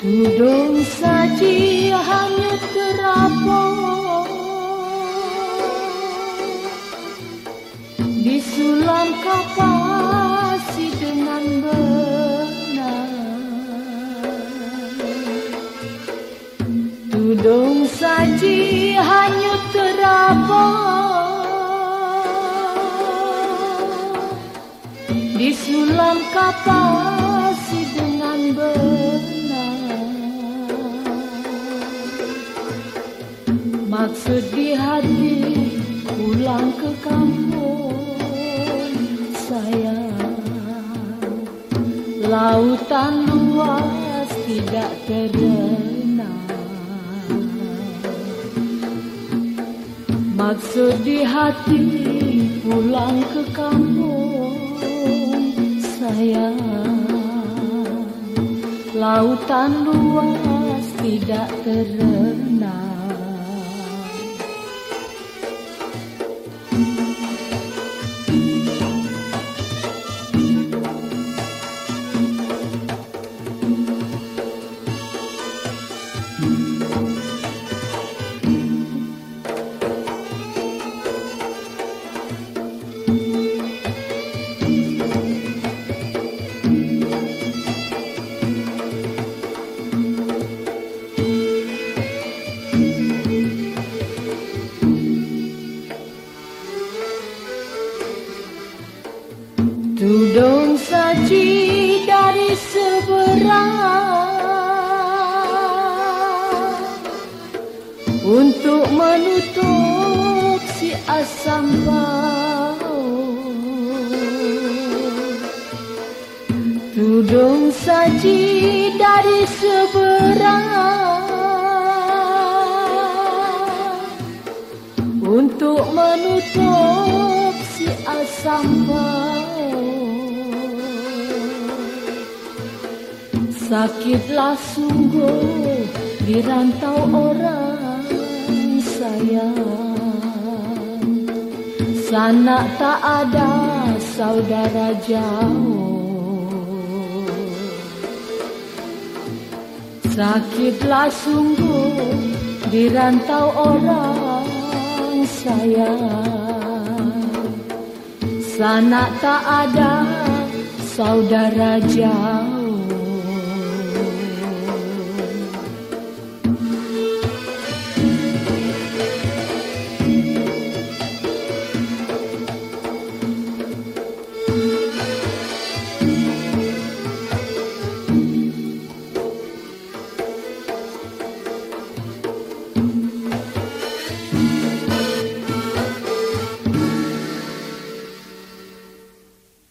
Tudung saji hanya terapung Disulam kapasi dengan benar. Tudung saji hanya terapung Disulam kapasi Di hati pulang ke kampung sayang. Lautan luas tidak terdengar. Maksud di hati pulang ke kampung sayang. Lautan luas tidak terdengar Tudung saji dari seberang. Untuk menutup si asam bau. Tudung saji dari seberang. Untuk menutup Sakitlah sungguh di rantau orang sayang. Sana tak ada saudara jauh. Sakitlah sungguh di rantau orang sayang Sana tak ada saudara jauh